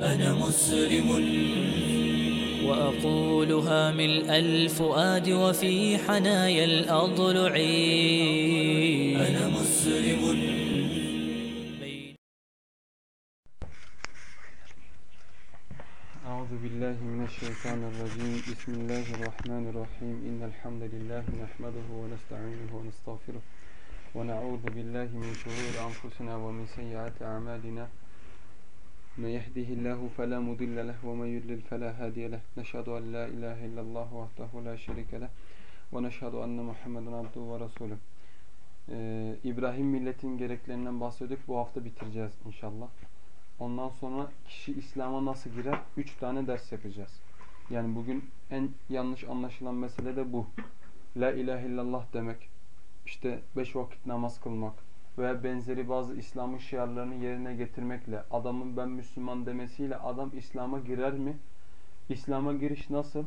أنا مسلم. وأقولها ملء الفؤاد وفي حنايا الأضلع. أنا مسلم. أعوذ بالله من الشيطان الرجيم. بسم الله الرحمن الرحيم. إن الحمد لله نحمده ونستعينه ونستغفره ونعوذ بالله من شرور أنفسنا ومن سيئات أعمالنا. من يهده الله فلا مضل له ومن يضلل فلا هادي له نشهد أن لا إله إلا الله وحده لا شريك له ونشهد أن محمدا عبده ورسوله ee, İbrahim milletin gereklerinden bahsedip bu hafta bitireceğiz inşallah. Ondan sonra kişi İslam'a nasıl girer? 3 tane ders yapacağız. Yani bugün en yanlış anlaşılan mesele de bu. La ilahe illallah demek. İşte 5 vakit namaz kılmak veya benzeri bazı İslam'ın şiarlarını yerine getirmekle adamın ben Müslüman demesiyle adam İslam'a girer mi? İslam'a giriş nasıl?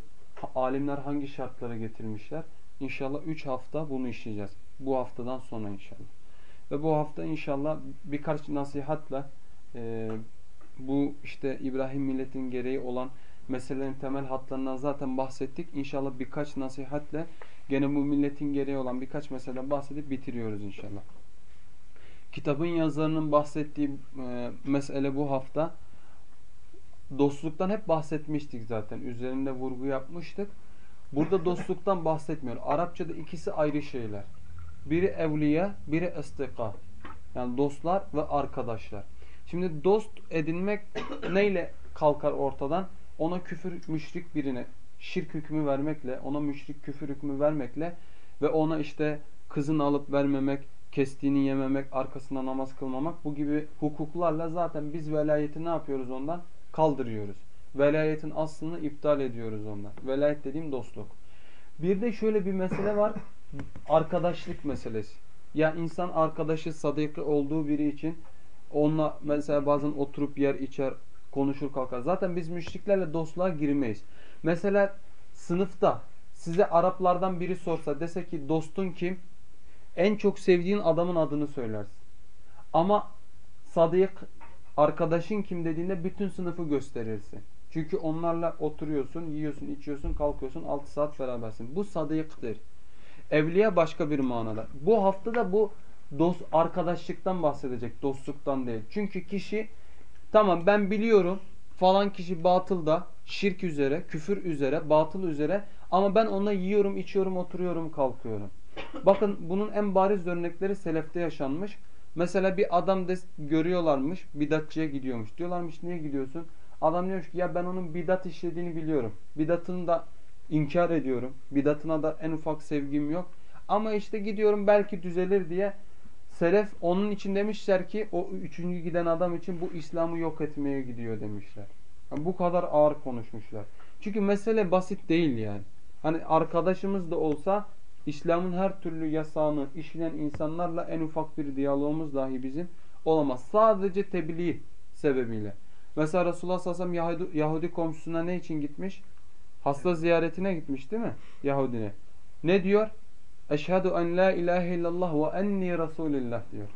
Alimler hangi şartları getirmişler? İnşallah üç hafta bunu işleyeceğiz. Bu haftadan sonra inşallah. Ve bu hafta inşallah birkaç nasihatla e, bu işte İbrahim milletin gereği olan meselelerin temel hatlarından zaten bahsettik. İnşallah birkaç nasihatle gene bu milletin gereği olan birkaç meseleden bahsedip bitiriyoruz inşallah. Kitabın yazarının bahsettiği e, mesele bu hafta dostluktan hep bahsetmiştik zaten. Üzerinde vurgu yapmıştık. Burada dostluktan bahsetmiyor. Arapçada ikisi ayrı şeyler. Biri evliya, biri estika. Yani dostlar ve arkadaşlar. Şimdi dost edinmek neyle kalkar ortadan? Ona küfür müşrik birine şirk hükmü vermekle, ona müşrik küfür hükmü vermekle ve ona işte kızını alıp vermemek, kestiğini yememek, arkasına namaz kılmamak bu gibi hukuklarla zaten biz velayeti ne yapıyoruz ondan? Kaldırıyoruz. Velayetin aslını iptal ediyoruz ondan. Velayet dediğim dostluk. Bir de şöyle bir mesele var. Arkadaşlık meselesi. Ya insan arkadaşı, sadıkı olduğu biri için onunla mesela bazen oturup yer içer, konuşur kalkar. Zaten biz müşriklerle dostluğa girmeyiz. Mesela sınıfta size Araplardan biri sorsa dese ki dostun kim? En çok sevdiğin adamın adını söylersin. Ama sadık arkadaşın kim dediğinde bütün sınıfı gösterirsin. Çünkü onlarla oturuyorsun, yiyorsun, içiyorsun, kalkıyorsun, 6 saat berabersin. Bu sadıktır. Evliya başka bir manada. Bu hafta da bu dost arkadaşlıktan bahsedecek, dostluktan değil. Çünkü kişi tamam ben biliyorum falan kişi batılda, şirk üzere, küfür üzere, batıl üzere ama ben onunla yiyorum, içiyorum, oturuyorum, kalkıyorum. Bakın bunun en bariz örnekleri selefte yaşanmış. Mesela bir adam des görüyorlarmış, bidatçıya gidiyormuş. Diyorlarmış niye gidiyorsun? Adam diyormuş ki ya ben onun bidat işlediğini biliyorum. Bidatını da inkar ediyorum. Bidatına da en ufak sevgim yok. Ama işte gidiyorum belki düzelir diye Selef onun için demişler ki o üçüncü giden adam için bu İslam'ı yok etmeye gidiyor demişler. Yani bu kadar ağır konuşmuşlar. Çünkü mesele basit değil yani. Hani arkadaşımız da olsa İslam'ın her türlü yasağını işleyen insanlarla en ufak bir diyalogumuz dahi bizim olamaz. Sadece tebliğ sebebiyle. Mesela Resulullah sallallahu aleyhi ve sellem Yahudi, komşusuna ne için gitmiş? Hasta ziyaretine gitmiş değil mi? Yahudine. Ne diyor? Eşhedü en la ilahe illallah ve enni Resulillah diyor.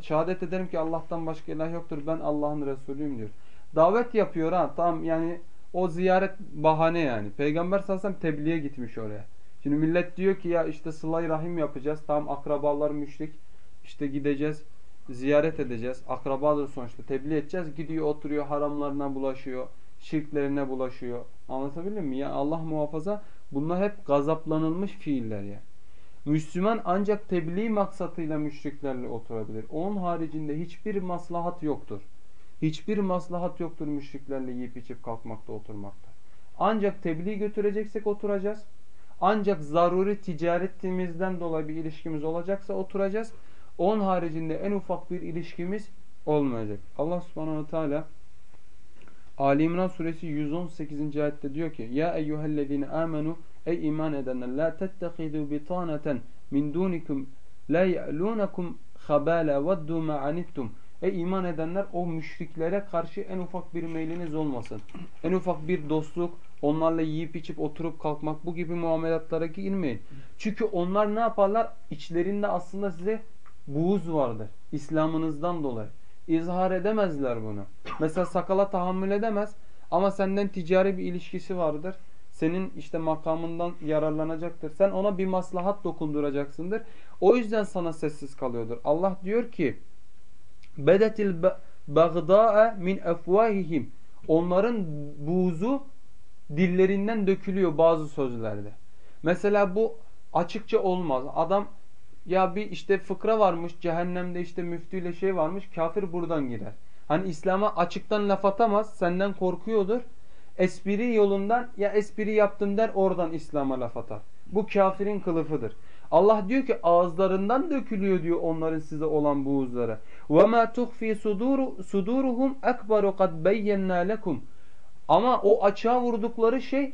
Şehadet ederim ki Allah'tan başka ilah yoktur. Ben Allah'ın Resulüyüm diyor. Davet yapıyor ha. Tamam yani o ziyaret bahane yani. Peygamber sallallahu aleyhi ve sellem tebliğe gitmiş oraya. Şimdi millet diyor ki ya işte sıla rahim yapacağız. Tamam akrabalar müşrik. İşte gideceğiz. Ziyaret edeceğiz. Akrabadır sonuçta. Tebliğ edeceğiz. Gidiyor oturuyor haramlarına bulaşıyor. Şirklerine bulaşıyor. Anlatabildim mi? Ya Allah muhafaza bunlar hep gazaplanılmış fiiller ya. Müslüman ancak tebliğ maksatıyla müşriklerle oturabilir. Onun haricinde hiçbir maslahat yoktur. Hiçbir maslahat yoktur müşriklerle yiyip içip kalkmakta oturmakta. Ancak tebliğ götüreceksek oturacağız. Ancak zaruri ticaretimizden dolayı bir ilişkimiz olacaksa oturacağız. Onun haricinde en ufak bir ilişkimiz olmayacak. Allah subhanahu teala Ali İmran suresi 118. ayette diyor ki Ya eyyühellezine amenu Ey iman edenler la tettehidu bitaneten min dunikum la ya'lunakum khabala veddu ma anittum Ey iman edenler o müşriklere karşı en ufak bir meyliniz olmasın. En ufak bir dostluk, onlarla yiyip içip oturup kalkmak bu gibi muamelatlara girmeyin. Çünkü onlar ne yaparlar? İçlerinde aslında size buğuz vardır. İslam'ınızdan dolayı. izhar edemezler bunu. Mesela sakala tahammül edemez ama senden ticari bir ilişkisi vardır. Senin işte makamından yararlanacaktır. Sen ona bir maslahat dokunduracaksındır. O yüzden sana sessiz kalıyordur. Allah diyor ki bedetil bagda'a min efvahihim onların buğzu dillerinden dökülüyor bazı sözlerde. Mesela bu açıkça olmaz. Adam ya bir işte fıkra varmış cehennemde işte müftüyle şey varmış kafir buradan girer. Hani İslam'a açıktan laf atamaz senden korkuyordur. Espri yolundan ya espri yaptım der oradan İslam'a laf atar. Bu kafirin kılıfıdır. Allah diyor ki ağızlarından dökülüyor diyor onların size olan buğuzları. وَمَا تُخْفِي suduruhum اَكْبَرُ قَدْ بَيَّنَّا لَكُمْ Ama o açığa vurdukları şey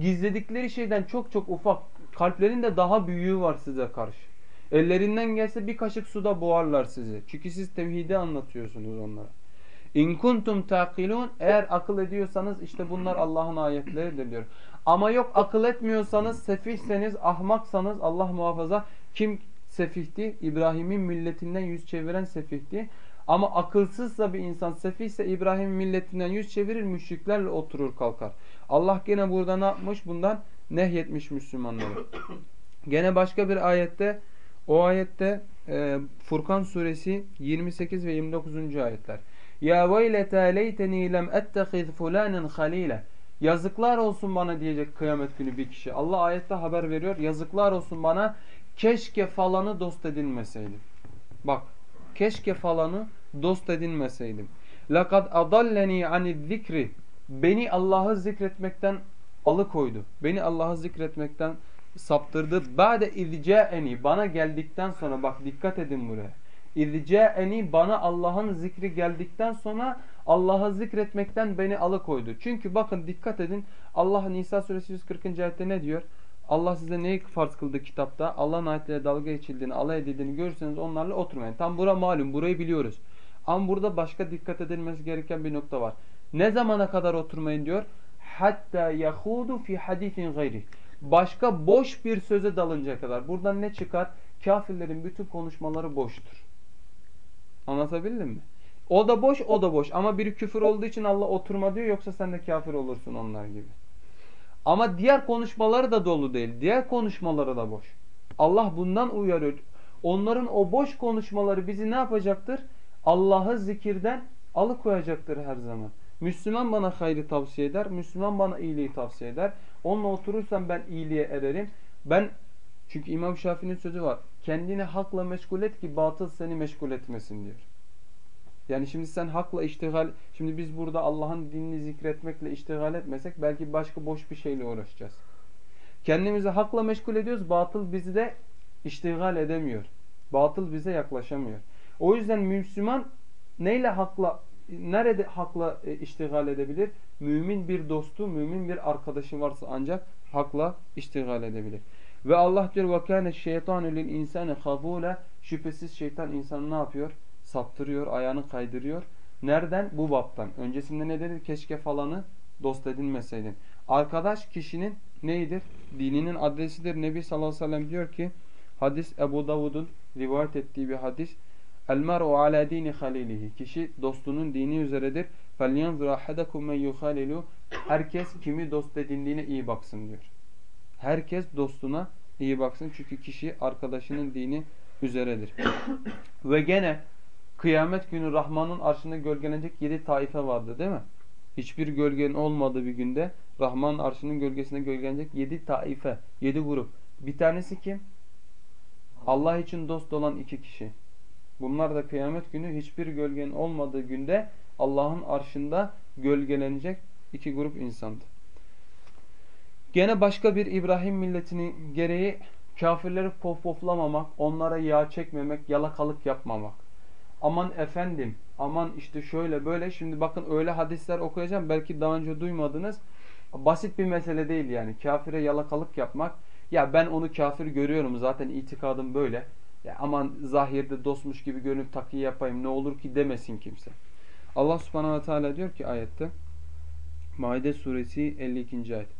gizledikleri şeyden çok çok ufak. Kalplerin de daha büyüğü var size karşı. Ellerinden gelse bir kaşık suda boğarlar sizi. Çünkü siz tevhidi anlatıyorsunuz onlara. İn kuntum taqilun eğer akıl ediyorsanız işte bunlar Allah'ın ayetleridir diyor. Ama yok akıl etmiyorsanız, sefihseniz, ahmaksanız Allah muhafaza kim sefihti? İbrahim'in milletinden yüz çeviren sefihti. Ama akılsızsa bir insan sefihse İbrahim milletinden yüz çevirir, müşriklerle oturur kalkar. Allah gene burada ne yapmış? Bundan nehyetmiş Müslümanları. Gene başka bir ayette o ayette e, Furkan suresi 28 ve 29. ayetler. Ya veylete leyteni lem ettehiz fulanen halile. Yazıklar olsun bana diyecek kıyamet günü bir kişi. Allah ayette haber veriyor. Yazıklar olsun bana keşke falanı dost edinmeseydim. Bak keşke falanı dost edinmeseydim. Lekad adalleni anil zikri. Beni Allah'ı zikretmekten alıkoydu. Beni Allah'ı zikretmekten saptırdı. Ba'de izca'eni bana geldikten sonra bak dikkat edin buraya. İzca'eni bana Allah'ın zikri geldikten sonra Allah'ı zikretmekten beni alıkoydu. Çünkü bakın dikkat edin Allah Nisa suresi 140. ayette ne diyor? Allah size neyi farz kıldı kitapta? Allah'ın ayetleriyle dalga geçildiğini, alay edildiğini görürseniz onlarla oturmayın. Tam bura malum, burayı biliyoruz. Ama burada başka dikkat edilmesi gereken bir nokta var. Ne zamana kadar oturmayın diyor? Hatta yahudu fi hadisin gayri. Başka boş bir söze dalınca kadar. Buradan ne çıkar? Kafirlerin bütün konuşmaları boştur. Anlatabildim mi? O da boş, o da boş. Ama biri küfür olduğu için Allah oturma diyor. Yoksa sen de kafir olursun onlar gibi. Ama diğer konuşmaları da dolu değil. Diğer konuşmaları da boş. Allah bundan uyarıyor. Onların o boş konuşmaları bizi ne yapacaktır? Allah'ı zikirden alıkoyacaktır her zaman. Müslüman bana hayrı tavsiye eder. Müslüman bana iyiliği tavsiye eder. Onunla oturursam ben iyiliğe ererim. Ben çünkü İmam Şafii'nin sözü var. Kendini hakla meşgul et ki batıl seni meşgul etmesin diyor. Yani şimdi sen hakla iştigal, şimdi biz burada Allah'ın dinini zikretmekle iştigal etmesek belki başka boş bir şeyle uğraşacağız. Kendimizi hakla meşgul ediyoruz, batıl bizi de iştigal edemiyor. Batıl bize yaklaşamıyor. O yüzden Müslüman neyle hakla, nerede hakla e, iştigal edebilir? Mümin bir dostu, mümin bir arkadaşı varsa ancak hakla iştigal edebilir. Ve Allah diyor وَكَانَ الشَّيْطَانُ لِلْاِنْسَانِ خَبُولَ Şüphesiz şeytan insanı ne yapıyor? saptırıyor, ayağını kaydırıyor. Nereden? Bu baptan. Öncesinde ne dedi? Keşke falanı dost edinmeseydin. Arkadaş kişinin neydir? Dininin adresidir. Nebi sallallahu aleyhi ve sellem diyor ki hadis Ebu Davud'un rivayet ettiği bir hadis. El mer'u ala dini halilihi. Kişi dostunun dini üzeredir. فَلْيَنْظُرَ اَحَدَكُمْ مَنْ يُخَالِلُ Herkes kimi dost edindiğine iyi baksın diyor. Herkes dostuna iyi baksın. Çünkü kişi arkadaşının dini üzeredir. Ve gene Kıyamet günü Rahman'ın arşında gölgelenecek yedi taife vardı değil mi? Hiçbir gölgenin olmadığı bir günde Rahman'ın arşının gölgesinde gölgelenecek yedi taife, yedi grup. Bir tanesi kim? Allah için dost olan iki kişi. Bunlar da kıyamet günü hiçbir gölgenin olmadığı günde Allah'ın arşında gölgelenecek iki grup insandı. Gene başka bir İbrahim milletinin gereği kafirleri poflamamak, onlara yağ çekmemek, yalakalık yapmamak aman efendim, aman işte şöyle böyle. Şimdi bakın öyle hadisler okuyacağım. Belki daha önce duymadınız. Basit bir mesele değil yani. Kafire yalakalık yapmak. Ya ben onu kafir görüyorum zaten itikadım böyle. Ya aman zahirde dostmuş gibi görünüp takiye yapayım ne olur ki demesin kimse. Allah subhanahu ve teala diyor ki ayette Maide suresi 52. ayet.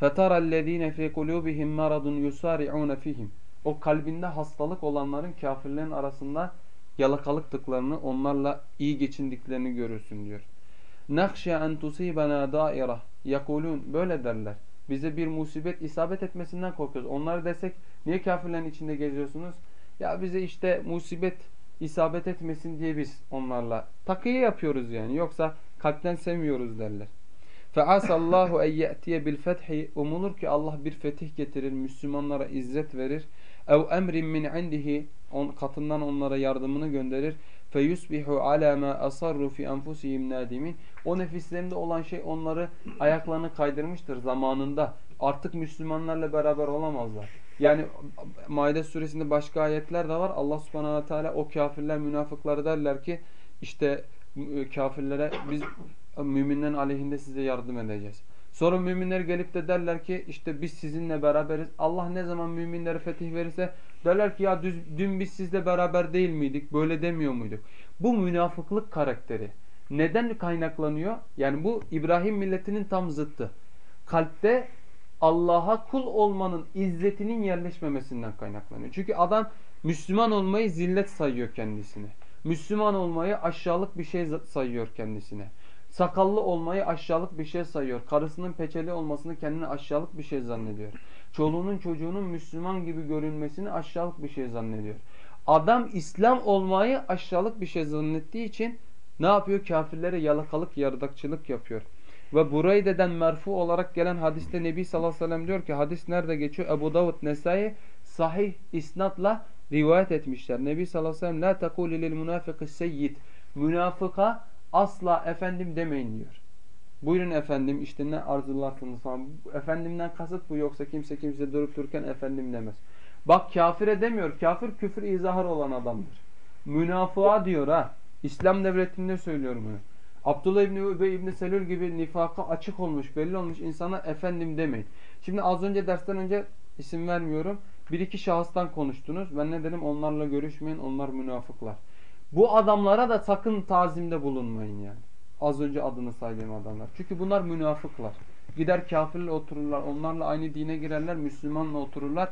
فَتَرَى الَّذ۪ينَ فِي قُلُوبِهِمْ مَرَضٌ يُسَارِعُونَ فِيهِمْ O kalbinde hastalık olanların kafirlerin arasında yalakalıktıklarını, onlarla iyi geçindiklerini görürsün diyor. Nakşe en tusibana daira yakulun böyle derler. Bize bir musibet isabet etmesinden korkuyoruz. Onlara desek niye kafirlerin içinde geziyorsunuz? Ya bize işte musibet isabet etmesin diye biz onlarla takıya yapıyoruz yani. Yoksa kalpten sevmiyoruz derler. Feasallahu en ye'tiye bil fethi umulur ki Allah bir fetih getirir, Müslümanlara izzet verir. Ev emrin min indihi on, katından onlara yardımını gönderir. Feyusbihu ala ma asarru fi enfusihim nadimin. O nefislerinde olan şey onları ayaklarını kaydırmıştır zamanında. Artık Müslümanlarla beraber olamazlar. Yani Maide suresinde başka ayetler de var. Allah subhanahu teala o kafirler, münafıkları derler ki işte kafirlere biz müminlerin aleyhinde size yardım edeceğiz. Sonra müminler gelip de derler ki işte biz sizinle beraberiz. Allah ne zaman müminlere fetih verirse derler ki ya dün biz sizle beraber değil miydik? Böyle demiyor muyduk? Bu münafıklık karakteri. Neden kaynaklanıyor? Yani bu İbrahim milletinin tam zıttı. Kalpte Allah'a kul olmanın izzetinin yerleşmemesinden kaynaklanıyor. Çünkü adam Müslüman olmayı zillet sayıyor kendisine. Müslüman olmayı aşağılık bir şey sayıyor kendisine. Sakallı olmayı aşağılık bir şey sayıyor. Karısının peçeli olmasını kendine aşağılık bir şey zannediyor. Çoluğunun çocuğunun Müslüman gibi görünmesini aşağılık bir şey zannediyor. Adam İslam olmayı aşağılık bir şey zannettiği için ne yapıyor? Kafirlere yalakalık, yardakçılık yapıyor. Ve burayı deden merfu olarak gelen hadiste Nebi sallallahu aleyhi ve sellem diyor ki hadis nerede geçiyor? Ebu Davud Nesai sahih isnatla rivayet etmişler. Nebi sallallahu aleyhi ve sellem la tekuli lil münafıkı seyyid. Münafıka asla efendim demeyin diyor. Buyurun efendim işte ne arzularsınız falan. Efendimden kasıt bu yoksa kimse kimse durup dururken efendim demez. Bak kafire demiyor. Kafir küfür izahar olan adamdır. Münafığa diyor ha. İslam devletinde söylüyorum bunu. Abdullah İbni Übey İbni Selül gibi nifaka açık olmuş, belli olmuş insana efendim demeyin. Şimdi az önce dersten önce isim vermiyorum. Bir iki şahıstan konuştunuz. Ben ne dedim? Onlarla görüşmeyin. Onlar münafıklar. Bu adamlara da sakın tazimde bulunmayın yani. Az önce adını saydığım adamlar. Çünkü bunlar münafıklar. Gider kafirle otururlar. Onlarla aynı dine girerler. Müslümanla otururlar.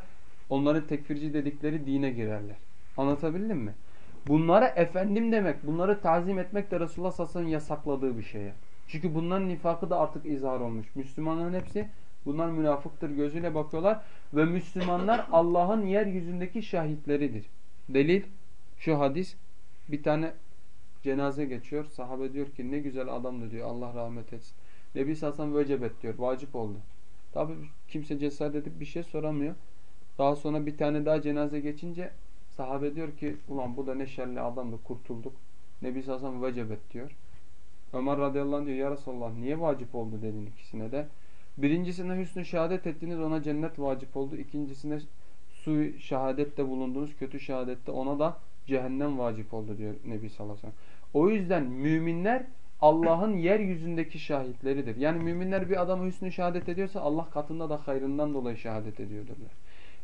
Onların tekfirci dedikleri dine girerler. Anlatabildim mi? Bunlara efendim demek, bunları tazim etmek de Resulullah sallallahu yasakladığı bir şey. Çünkü bunların nifakı da artık izhar olmuş. Müslümanların hepsi bunlar münafıktır gözüyle bakıyorlar. Ve Müslümanlar Allah'ın yeryüzündeki şahitleridir. Delil şu hadis. Bir tane cenaze geçiyor. Sahabe diyor ki ne güzel adamdı diyor. Allah rahmet etsin. Nebi Sassan vecebet diyor. Vacip oldu. Tabi kimse cesaret edip bir şey soramıyor. Daha sonra bir tane daha cenaze geçince sahabe diyor ki ulan bu da ne şerli adamdı kurtulduk. Nebi Sassan vecebet diyor. Ömer radıyallahu anh diyor ya Resulallah niye vacip oldu dedin ikisine de. Birincisine hüsnü şehadet ettiniz ona cennet vacip oldu. İkincisine su şehadette bulundunuz kötü şehadette ona da cehennem vacip oldu diyor Nebi sallallahu aleyhi ve sellem. O yüzden müminler Allah'ın yeryüzündeki şahitleridir. Yani müminler bir adamı hüsnü şehadet ediyorsa Allah katında da hayrından dolayı şehadet ediyordurlar.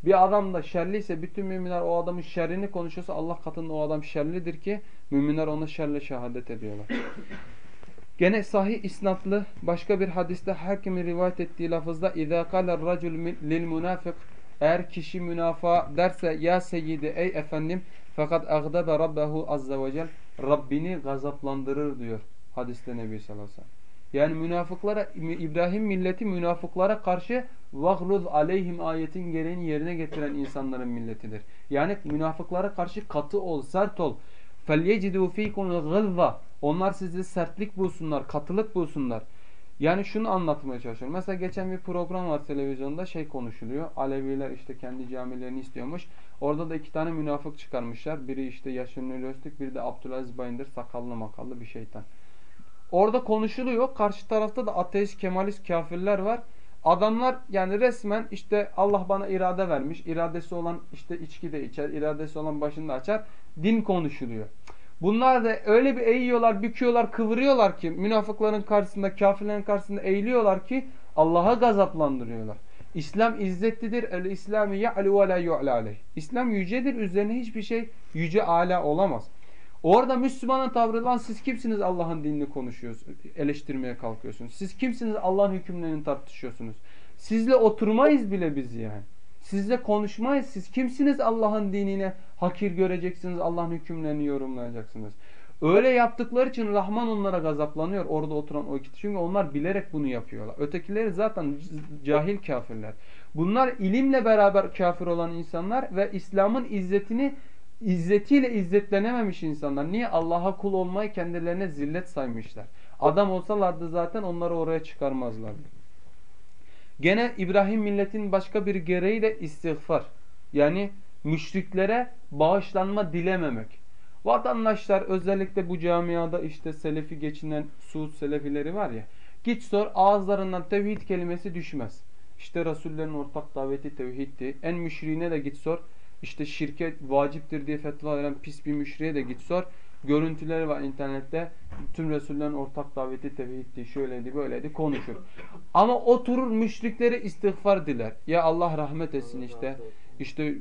Bir adam da şerliyse bütün müminler o adamın şerrini konuşuyorsa Allah katında o adam şerlidir ki müminler ona şerle şehadet ediyorlar. Gene sahih isnatlı başka bir hadiste hakimin rivayet ettiği lafızda اِذَا قَالَ الرَّجُلْ لِلْمُنَافِقِ Eğer kişi münafa derse ya seyyidi ey efendim fakat agdabe rabbehu azze ve cel Rabbini gazaplandırır diyor hadiste Nebi sallallahu aleyhi ve sellem. Yani münafıklara İbrahim milleti münafıklara karşı vagluz aleyhim ayetin gereğini yerine getiren insanların milletidir. Yani münafıklara karşı katı ol, sert ol. فَلْيَجِدُوا ف۪يكُمْ غَلْظَ Onlar sizi sertlik bulsunlar, katılık bulsunlar. Yani şunu anlatmaya çalışıyorum. Mesela geçen bir program var televizyonda şey konuşuluyor. Aleviler işte kendi camilerini istiyormuş. Orada da iki tane münafık çıkarmışlar. Biri işte Nuri Öztürk, biri de Abdülaziz Bayındır sakallı makallı bir şeytan. Orada konuşuluyor. Karşı tarafta da ateist, kemalist kafirler var. Adamlar yani resmen işte Allah bana irade vermiş. İradesi olan işte içki de içer. iradesi olan başında açar. Din konuşuluyor. Bunlar da öyle bir eğiyorlar, büküyorlar, kıvırıyorlar ki münafıkların karşısında, kafirlerin karşısında eğiliyorlar ki Allah'a gazaplandırıyorlar. İslam izzetlidir. El İslami ya'lu ve la yu'la. İslam yücedir. Üzerine hiçbir şey yüce ala olamaz. Orada Müslümanın tavrı lan siz kimsiniz Allah'ın dinini konuşuyorsunuz, eleştirmeye kalkıyorsunuz. Siz kimsiniz Allah'ın hükümlerini tartışıyorsunuz. Sizle oturmayız bile biz yani. Sizle konuşmayız. Siz kimsiniz Allah'ın dinine hakir göreceksiniz. Allah'ın hükümlerini yorumlayacaksınız. Öyle yaptıkları için Rahman onlara gazaplanıyor orada oturan o iki. Çünkü onlar bilerek bunu yapıyorlar. Ötekileri zaten cahil kafirler. Bunlar ilimle beraber kafir olan insanlar ve İslam'ın izzetini izzetiyle izzetlenememiş insanlar. Niye? Allah'a kul olmayı kendilerine zillet saymışlar. Adam olsalardı zaten onları oraya çıkarmazlardı. Gene İbrahim milletin başka bir gereği de istiğfar. Yani müşriklere bağışlanma dilememek. Vatandaşlar özellikle bu camiada işte selefi geçinen Suud selefileri var ya. Git sor ağızlarından tevhid kelimesi düşmez. İşte Resullerin ortak daveti tevhiddi. En müşriğine de git sor. İşte şirket vaciptir diye fetva veren pis bir müşriye de git sor. Görüntüleri var internette. Tüm Resullerin ortak daveti tevhiddi. Şöyleydi böyleydi konuşur. Ama oturur müşrikleri istiğfar diler. Ya Allah rahmet etsin işte. İşte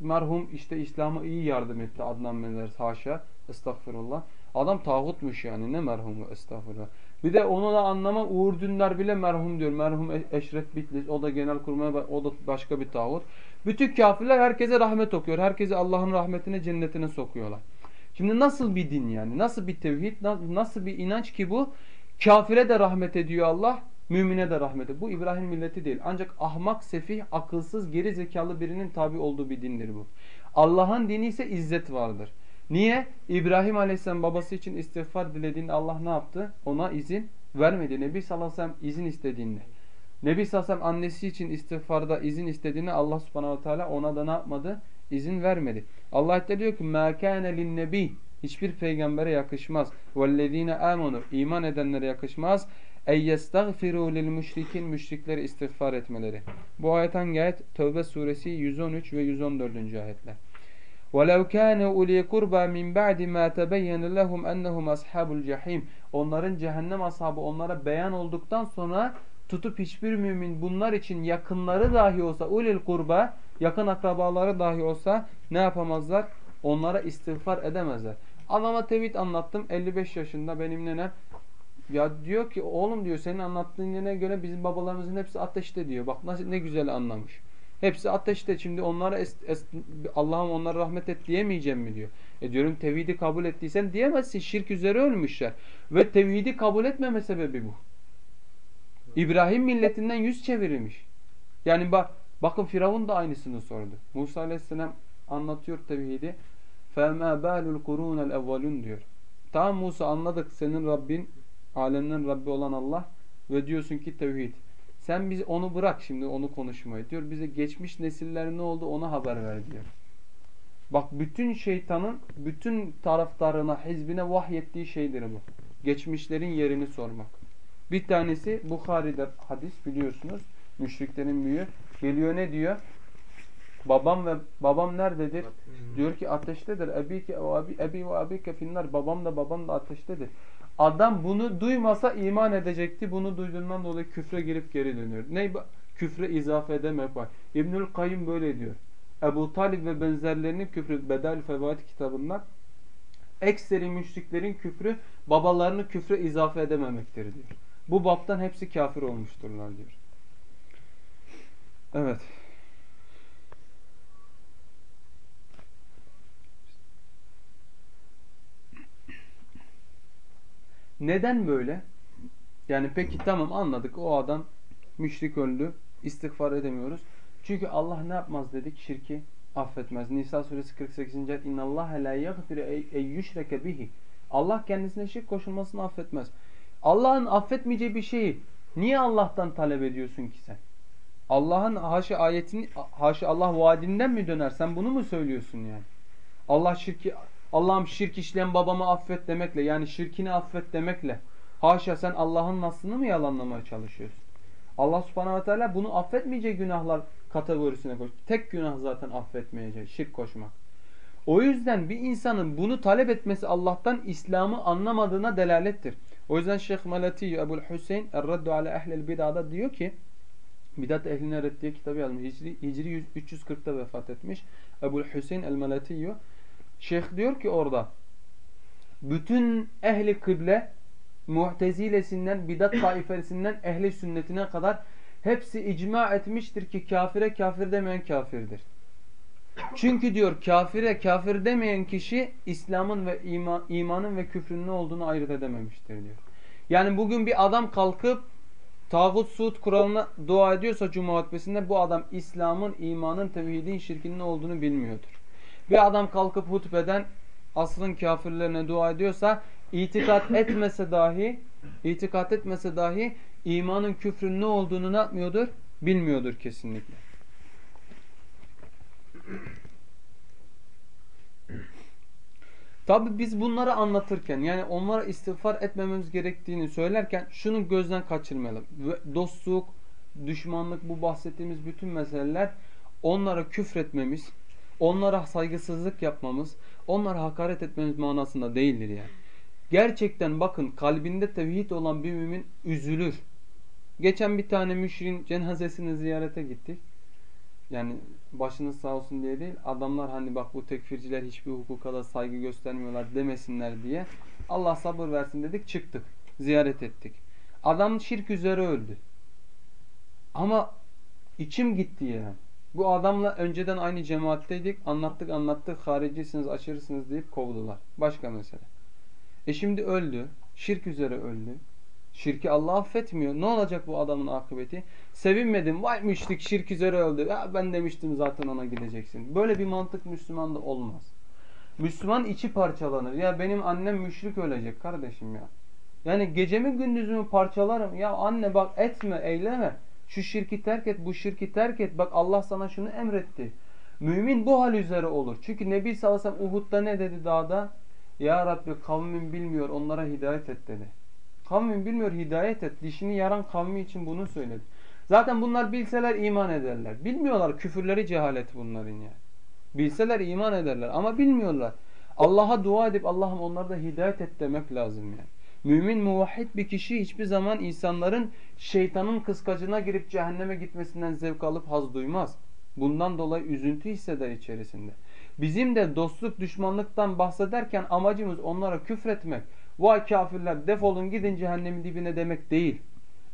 merhum işte İslam'a iyi yardım etti Adnan Menderes haşa. Estağfurullah. Adam tağutmuş yani ne merhumu estağfurullah. Bir de onu da anlama Uğur Dündar bile merhum diyor. Merhum Eşref Bitlis o da genel kurmaya o da başka bir tağut. Bütün kafirler herkese rahmet okuyor. Herkese Allah'ın rahmetine cennetine sokuyorlar. Şimdi nasıl bir din yani? Nasıl bir tevhid? Nasıl bir inanç ki bu? Kafire de rahmet ediyor Allah. Mümine de rahmet ediyor. Bu İbrahim milleti değil. Ancak ahmak, sefih, akılsız, geri zekalı birinin tabi olduğu bir dindir bu. Allah'ın dini ise izzet vardır. Niye? İbrahim Aleyhisselam babası için istiğfar dilediğinde Allah ne yaptı? Ona izin vermedi. Nebi sallallahu aleyhi ve sellem izin istediğinde. Nebi sallallahu aleyhi ve sellem annesi için istiğfarda izin istediğinde Allah subhanahu teala ona da ne yapmadı? İzin vermedi. Allah da diyor ki مَا كَانَ لِلنَّبِي Hiçbir peygambere yakışmaz. وَالَّذ۪ينَ آمَنُوا iman edenlere yakışmaz. اَيْ يَسْتَغْفِرُوا لِلْمُشْرِكِينَ Müşriklere istiğfar etmeleri. Bu ayet hangi ayet? Tövbe suresi 113 ve 114. ayetler. وَلَوْ كَانَ اُلِي قُرْبَى مِنْ بَعْدِ مَا تَبَيَّنَ لَهُمْ اَنَّهُمْ أَصْحَابُ الْجَحِيمِ Onların cehennem ashabı onlara beyan olduktan sonra tutup hiçbir mümin bunlar için yakınları dahi olsa ulil kurba yakın akrabaları dahi olsa ne yapamazlar? Onlara istiğfar edemezler. Adama tevhid anlattım 55 yaşında benim nenem ya diyor ki oğlum diyor senin anlattığın yerine göre bizim babalarımızın hepsi ateşte diyor. Bak nasıl ne güzel anlamış. Hepsi ateşte. Şimdi onlara Allah'ım onlara rahmet et diyemeyeceğim mi diyor. E diyorum tevhidi kabul ettiysen diyemezsin. Şirk üzere ölmüşler. Ve tevhidi kabul etmeme sebebi bu. İbrahim milletinden yüz çevirmiş. Yani bak bakın Firavun da aynısını sordu. Musa aleyhisselam anlatıyor tevhidi. فَمَا بَالُ الْقُرُونَ الْاَوَّلُونَ diyor. Tamam Musa anladık senin Rabbin, alemlerin Rabbi olan Allah ve diyorsun ki tevhid. Sen biz onu bırak şimdi onu konuşmayı diyor. Bize geçmiş nesiller ne oldu ona haber ver diyor. Bak bütün şeytanın bütün taraftarına, hizbine vahyettiği şeydir bu. Geçmişlerin yerini sormak. Bir tanesi Bukhari'de hadis biliyorsunuz. Müşriklerin büyüğü. Geliyor ne diyor? Babam ve babam nerededir? Diyor ki ateştedir. Ebi ki abi ebi ve abi kefinler. Babam da babam da ateştedir. Adam bunu duymasa iman edecekti. Bunu duyduğundan dolayı küfre girip geri dönüyor. Ne küfre izafe edemek var. İbnül Kayyum böyle diyor. Ebu Talib ve benzerlerinin küfrü Bedel Fevaid kitabından ekseri müşriklerin küfrü babalarını küfre izafe edememektir diyor. Bu baptan hepsi kafir olmuşturlar diyor. Evet. Neden böyle? Yani peki tamam anladık o adam müşrik öldü. istiğfar edemiyoruz. Çünkü Allah ne yapmaz dedik? Şirki affetmez. Nisa suresi 48. ayet İnna Allah la yaghfiru ey yushrake bihi. Allah kendisine şirk koşulmasını affetmez. Allah'ın affetmeyeceği bir şeyi niye Allah'tan talep ediyorsun ki sen? Allah'ın haşa ayetini haşa Allah vaadinden mi döner? Sen bunu mu söylüyorsun yani? Allah şirki Allah'ım şirk işleyen babamı affet demekle yani şirkini affet demekle haşa sen Allah'ın nasını mı yalanlamaya çalışıyorsun? Allah subhanahu ve teala bunu affetmeyeceği günahlar kategorisine koş. Tek günah zaten affetmeyeceği şirk koşmak. O yüzden bir insanın bunu talep etmesi Allah'tan İslam'ı anlamadığına delalettir. O yüzden Şeyh Malati Ebu'l Hüseyin Er-Raddu ala ehlil bid'ada diyor ki Bidat ehline red diye kitabı yazmış. Hicri, Hicri 340'ta vefat etmiş. Ebu'l Hüseyin el-Malati Şeyh diyor ki orada bütün ehli kıble muhtezilesinden, bidat taifesinden ehli sünnetine kadar hepsi icma etmiştir ki kafire kafir demeyen kafirdir. Çünkü diyor kafire kafir demeyen kişi İslam'ın ve iman, imanın ve küfrün ne olduğunu ayırt edememiştir diyor. Yani bugün bir adam kalkıp tağut suud kuralına dua ediyorsa Cuma hutbesinde bu adam İslam'ın, imanın, tevhidin, şirkinin ne olduğunu bilmiyordur. Bir adam kalkıp hutbeden asrın kafirlerine dua ediyorsa itikat etmese dahi itikat etmese dahi imanın küfrün ne olduğunu ne yapmıyordur? Bilmiyordur kesinlikle. Tabi biz bunları anlatırken yani onlara istiğfar etmememiz gerektiğini söylerken şunu gözden kaçırmayalım. Dostluk, düşmanlık bu bahsettiğimiz bütün meseleler onlara küfretmemiz, onlara saygısızlık yapmamız, onlara hakaret etmemiz manasında değildir yani. Gerçekten bakın kalbinde tevhid olan bir mümin üzülür. Geçen bir tane müşrin cenazesini ziyarete gittik. Yani başınız sağ olsun diye değil. Adamlar hani bak bu tekfirciler hiçbir hukuka da saygı göstermiyorlar demesinler diye. Allah sabır versin dedik çıktık. Ziyaret ettik. Adam şirk üzere öldü. Ama içim gitti yani. Bu adamla önceden aynı cemaatteydik. Anlattık anlattık. Haricisiniz aşırısınız deyip kovdular. Başka mesele. E şimdi öldü. Şirk üzere öldü. Şirki Allah affetmiyor. Ne olacak bu adamın akıbeti? Sevinmedim. Vay müşrik şirk üzere öldü. Ya ben demiştim zaten ona gideceksin. Böyle bir mantık Müslümanda olmaz. Müslüman içi parçalanır. Ya benim annem müşrik ölecek kardeşim ya. Yani gecemi gündüzümü parçalarım. Ya anne bak etme, eyleme. Şu şirki terk et, bu şirki terk et. Bak Allah sana şunu emretti. Mümin bu hal üzere olur. Çünkü Nebi sallallahu aleyhi ve sellem Uhud'da ne dedi dağda? Ya Rabbi kavmin bilmiyor onlara hidayet et dedi. Kavmin bilmiyor hidayet et. Dişini yaran kavmi için bunu söyledi. Zaten bunlar bilseler iman ederler. Bilmiyorlar küfürleri cehalet bunların yani. Bilseler iman ederler ama bilmiyorlar. Allah'a dua edip Allah'ım onlara da hidayet et demek lazım yani. Mümin muvahhid bir kişi hiçbir zaman insanların şeytanın kıskacına girip cehenneme gitmesinden zevk alıp haz duymaz. Bundan dolayı üzüntü hisseder içerisinde. Bizim de dostluk düşmanlıktan bahsederken amacımız onlara küfretmek. Vay kafirler defolun gidin cehennemin dibine demek değil.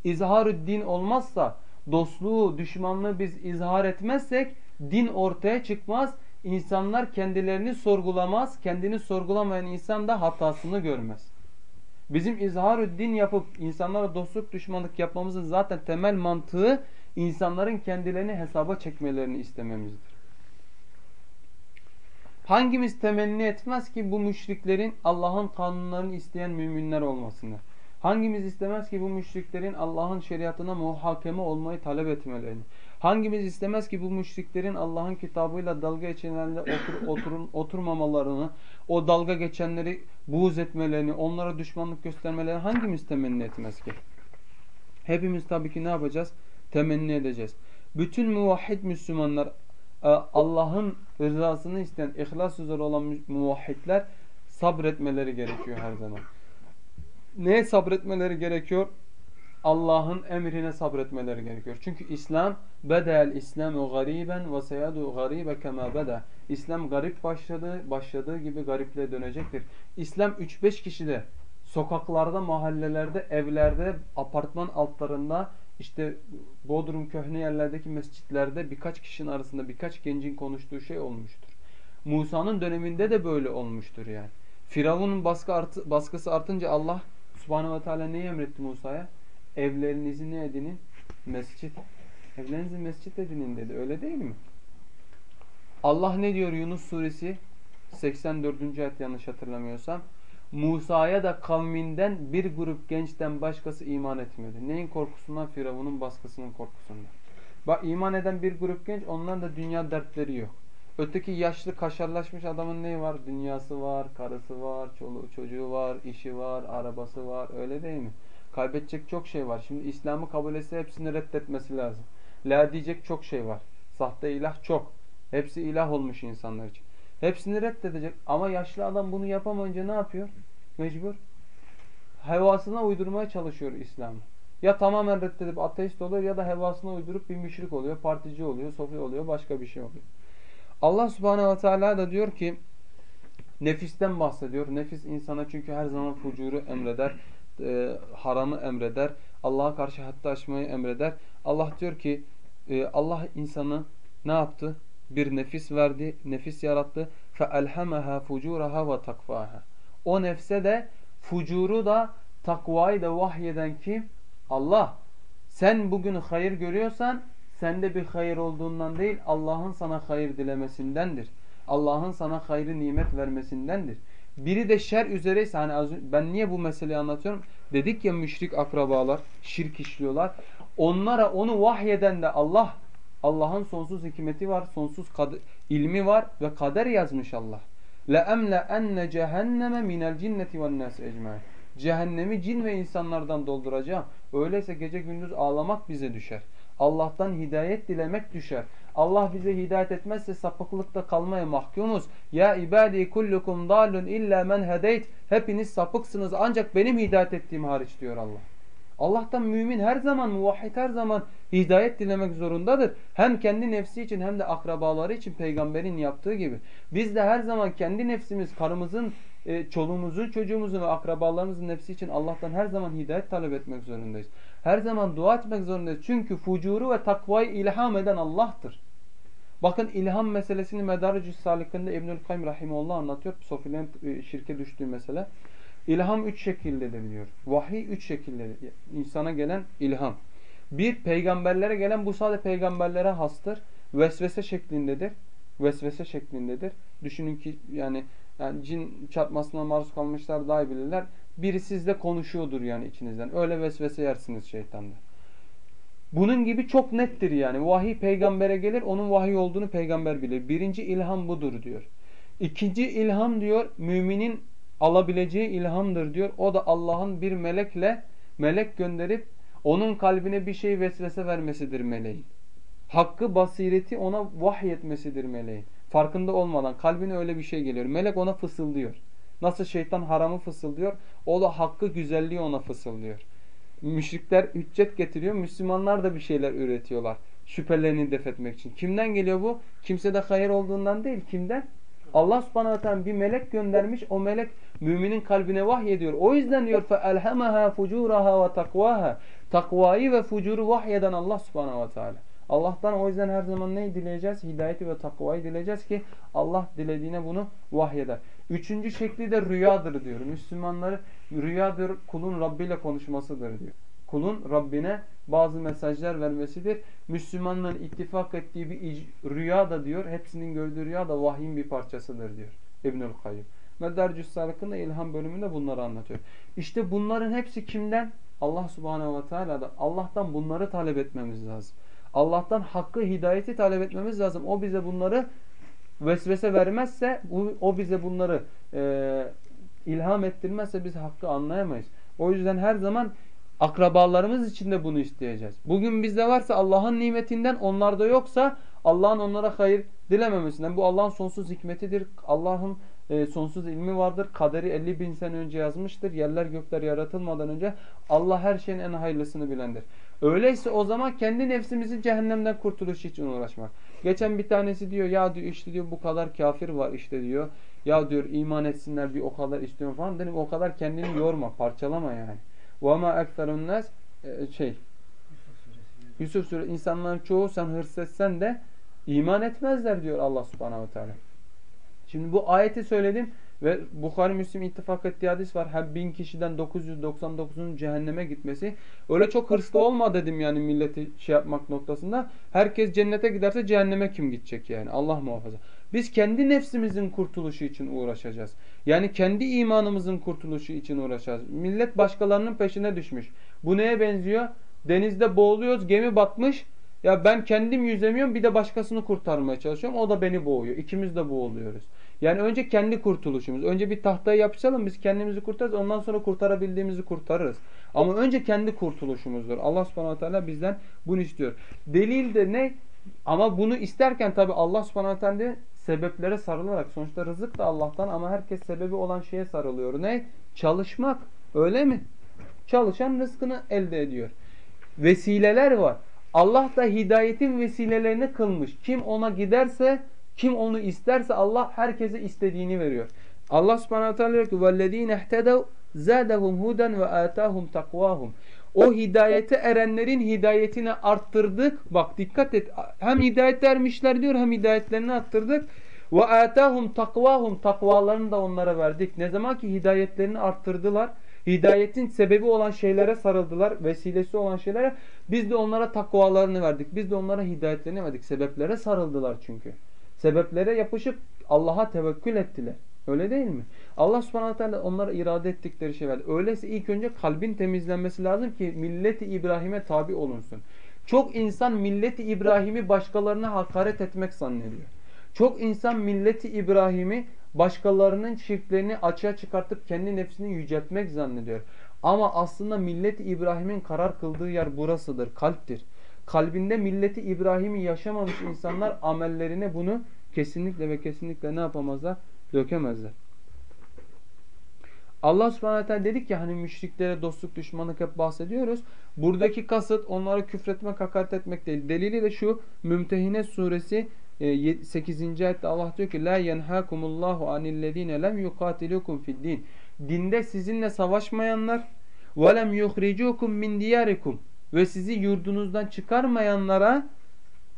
İzharü din olmazsa dostluğu, düşmanlığı biz izhar etmezsek din ortaya çıkmaz. İnsanlar kendilerini sorgulamaz. Kendini sorgulamayan insan da hatasını görmez. Bizim izharü din yapıp insanlara dostluk düşmanlık yapmamızın zaten temel mantığı insanların kendilerini hesaba çekmelerini istememizdir. Hangimiz temenni etmez ki bu müşriklerin Allah'ın kanunlarını isteyen müminler olmasını? Hangimiz istemez ki bu müşriklerin Allah'ın şeriatına muhakeme olmayı talep etmelerini? Hangimiz istemez ki bu müşriklerin Allah'ın kitabıyla dalga geçenlerle otur, oturun, oturmamalarını, o dalga geçenleri buğz etmelerini, onlara düşmanlık göstermelerini hangimiz temenni etmez ki? Hepimiz tabii ki ne yapacağız? Temenni edeceğiz. Bütün muvahhid Müslümanlar Allah'ın rızasını isteyen, ihlas üzere olan muvahhidler sabretmeleri gerekiyor her zaman. Neye sabretmeleri gerekiyor? Allah'ın emrine sabretmeleri gerekiyor. Çünkü İslam bedel İslamu gariben ve seyadu garibe kema beda. İslam garip başladı, başladığı gibi gariple dönecektir. İslam 3-5 kişide sokaklarda, mahallelerde, evlerde, apartman altlarında işte Bodrum köhne yerlerdeki mescitlerde birkaç kişinin arasında birkaç gencin konuştuğu şey olmuştur. Musa'nın döneminde de böyle olmuştur yani. Firavun'un baskı artı, baskısı artınca Allah subhanehu ve teala neyi emretti Musa'ya? Evlerinizi ne edinin? Mescit. Evlerinizi mescit edinin dedi. Öyle değil mi? Allah ne diyor Yunus suresi 84. ayet yanlış hatırlamıyorsam. Musa'ya da kavminden bir grup gençten başkası iman etmiyordu. Neyin korkusundan? Firavun'un baskısının korkusundan. Bak iman eden bir grup genç onların da dünya dertleri yok. Öteki yaşlı kaşarlaşmış adamın neyi var? Dünyası var, karısı var, çoluğu, çocuğu var, işi var, arabası var. Öyle değil mi? Kaybedecek çok şey var. Şimdi İslam'ı kabul etse hepsini reddetmesi lazım. La diyecek çok şey var. Sahte ilah çok. Hepsi ilah olmuş insanlar için. Hepsini reddedecek. Ama yaşlı adam bunu yapamayınca ne yapıyor? Mecbur. Hevasına uydurmaya çalışıyor İslam'ı. Ya tamamen reddedip ateist oluyor ya da hevasına uydurup bir müşrik oluyor, partici oluyor, sofi oluyor, başka bir şey oluyor. Allah subhanehu ve teala da diyor ki nefisten bahsediyor. Nefis insana çünkü her zaman fucuru emreder. e, haramı emreder. Allah'a karşı hatta aşmayı emreder. Allah diyor ki e, Allah insanı ne yaptı? bir nefis verdi, nefis yarattı. فَأَلْهَمَهَا فُجُورَهَا وَتَقْفَاهَا O nefse de fucuru da takvayı da vahyeden kim? Allah. Sen bugün hayır görüyorsan sende bir hayır olduğundan değil Allah'ın sana hayır dilemesindendir. Allah'ın sana hayrı nimet vermesindendir. Biri de şer üzereyse hani ben niye bu meseleyi anlatıyorum? Dedik ya müşrik akrabalar şirk işliyorlar. Onlara onu vahyeden de Allah Allah'ın sonsuz hikmeti var, sonsuz ilmi var ve kader yazmış Allah. La emle enne cehenneme minel cinneti ven nas ecmaîn. Cehennemi cin ve insanlardan dolduracağım. Öyleyse gece gündüz ağlamak bize düşer. Allah'tan hidayet dilemek düşer. Allah bize hidayet etmezse sapıklıkta kalmaya mahkumuz. Ya ibadi kullukum dalun illa men hedeyt. Hepiniz sapıksınız ancak benim hidayet ettiğim hariç diyor Allah. Allah'tan mümin her zaman, muvahhid her zaman hidayet dilemek zorundadır. Hem kendi nefsi için hem de akrabaları için peygamberin yaptığı gibi. Biz de her zaman kendi nefsimiz, karımızın, e, çoluğumuzun, çocuğumuzun ve akrabalarımızın nefsi için Allah'tan her zaman hidayet talep etmek zorundayız. Her zaman dua etmek zorundayız. Çünkü fucuru ve takvayı ilham eden Allah'tır. Bakın ilham meselesini Medaricü Salik'inde İbnül Kayyum Rahimullah anlatıyor. Sofilerin e, şirke düştüğü mesele. İlham üç şekildedir diyor. Vahiy üç şekildedir. İnsana gelen ilham. Bir, peygamberlere gelen bu sadece peygamberlere hastır. Vesvese şeklindedir. Vesvese şeklindedir. Düşünün ki yani, yani cin çarpmasına maruz kalmışlar daha iyi bilirler. Biri sizle konuşuyordur yani içinizden. Öyle vesvese yersiniz şeytandan. Bunun gibi çok nettir yani. Vahiy peygambere gelir, onun vahiy olduğunu peygamber bilir. Birinci ilham budur diyor. İkinci ilham diyor, müminin alabileceği ilhamdır diyor. O da Allah'ın bir melekle, melek gönderip onun kalbine bir şey vesvese vermesidir meleğin. Hakkı, basireti ona vahyetmesidir meleğin. Farkında olmadan kalbine öyle bir şey geliyor. Melek ona fısıldıyor. Nasıl şeytan haramı fısıldıyor, o da hakkı, güzelliği ona fısıldıyor. Müşrikler hüccet getiriyor, Müslümanlar da bir şeyler üretiyorlar. Şüphelerini def etmek için. Kimden geliyor bu? Kimse de hayır olduğundan değil. Kimden? Allah subhanahu teala bir melek göndermiş. O melek müminin kalbine vahyediyor. O yüzden diyor فَاَلْهَمَهَا فُجُورَهَا وَتَقْوَاهَا Takvayı ve fucuru vahyeden Allah subhanahu ve teala. Allah'tan o yüzden her zaman neyi dileyeceğiz? Hidayeti ve takvayı dileyeceğiz ki Allah dilediğine bunu vahyeder. Üçüncü şekli de rüyadır diyor. Müslümanları rüyadır kulun Rabbi ile konuşmasıdır diyor. Kulun Rabbine bazı mesajlar vermesidir. Müslümanların ittifak ettiği bir rüya da diyor. Hepsinin gördüğü rüya da vahyin bir parçasıdır diyor. İbnül Kayyum. Meddarcüs Salık'ın ilham bölümünde bunları anlatıyor. İşte bunların hepsi kimden? Allah Subhanahu ve Teala'dan. Allah'tan bunları talep etmemiz lazım. Allah'tan hakkı, hidayeti talep etmemiz lazım. O bize bunları vesvese vermezse, o bize bunları e, ilham ettirmezse biz hakkı anlayamayız. O yüzden her zaman akrabalarımız için de bunu isteyeceğiz. Bugün bizde varsa Allah'ın nimetinden, onlarda yoksa Allah'ın onlara hayır dilememesinden. Bu Allah'ın sonsuz hikmetidir. Allah'ın e, sonsuz ilmi vardır. Kaderi 50 bin sene önce yazmıştır. Yerler gökler yaratılmadan önce Allah her şeyin en hayırlısını bilendir. Öyleyse o zaman kendi nefsimizin cehennemden kurtuluş için uğraşmak. Geçen bir tanesi diyor ya diyor işte diyor bu kadar kafir var işte diyor. Ya diyor iman etsinler diyor o kadar istiyorum falan. Dedim o kadar kendini yorma parçalama yani. وَمَا اَكْتَرُ النَّاسِ şey Yusuf suresi insanların çoğu sen hırs etsen de iman etmezler diyor Allah subhanahu teala. Şimdi bu ayeti söyledim ve Bukhari Müslim ittifak ettiği hadis var. Her bin kişiden 999'un cehenneme gitmesi. Öyle çok hırslı olma dedim yani milleti şey yapmak noktasında. Herkes cennete giderse cehenneme kim gidecek yani? Allah muhafaza. Biz kendi nefsimizin kurtuluşu için uğraşacağız. Yani kendi imanımızın kurtuluşu için uğraşacağız. Millet başkalarının peşine düşmüş. Bu neye benziyor? Denizde boğuluyoruz, gemi batmış. Ya ben kendim yüzemiyorum bir de başkasını kurtarmaya çalışıyorum. O da beni boğuyor. İkimiz de boğuluyoruz. Yani önce kendi kurtuluşumuz. Önce bir tahtayı yapışalım biz kendimizi kurtarırız. Ondan sonra kurtarabildiğimizi kurtarırız. Ama önce kendi kurtuluşumuzdur. Allah subhanahu teala bizden bunu istiyor. Delil de ne? Ama bunu isterken tabi Allah subhanahu teala sebeplere sarılarak sonuçta rızık da Allah'tan ama herkes sebebi olan şeye sarılıyor. Ne? Çalışmak. Öyle mi? Çalışan rızkını elde ediyor. Vesileler var. Allah da hidayetin vesilelerini kılmış. Kim ona giderse, kim onu isterse Allah herkese istediğini veriyor. Allah subhanahu teala diyor ki وَالَّذ۪ينَ اَحْتَدَوْا زَادَهُمْ هُدًا وَآتَاهُمْ تَقْوَاهُمْ O hidayete erenlerin hidayetini arttırdık. Bak dikkat et. Hem hidayet ermişler diyor hem hidayetlerini arttırdık. Ve atahum takvahum takvalarını da onlara verdik. Ne zaman ki hidayetlerini arttırdılar, hidayetin sebebi olan şeylere sarıldılar, vesilesi olan şeylere biz de onlara takvalarını verdik. Biz de onlara hidayetlerini verdik. Sebeplere sarıldılar çünkü. Sebeplere yapışıp Allah'a tevekkül ettiler. Öyle değil mi? Allah subhanahu teala onlara irade ettikleri şey verdi. Öyleyse ilk önce kalbin temizlenmesi lazım ki milleti İbrahim'e tabi olunsun. Çok insan milleti İbrahim'i başkalarına hakaret etmek zannediyor. Çok insan milleti İbrahim'i başkalarının şirklerini açığa çıkartıp kendi nefsini yüceltmek zannediyor. Ama aslında milleti İbrahim'in karar kıldığı yer burasıdır, kalptir. Kalbinde milleti İbrahim'i yaşamamış insanlar amellerine bunu kesinlikle ve kesinlikle ne yapamazlar? Dökemezler. Allah subhanahu teala dedik ki hani müşriklere dostluk düşmanlık hep bahsediyoruz. Buradaki kasıt onlara küfretmek, hakaret etmek değil. Delili de şu Mümtehine suresi 8. E, ayette Allah diyor ki la yenhakumullahu anillezine lem yuqatilukum fid din. Dinde sizinle savaşmayanlar ve lem yuhricukum min diyarikum ve sizi yurdunuzdan çıkarmayanlara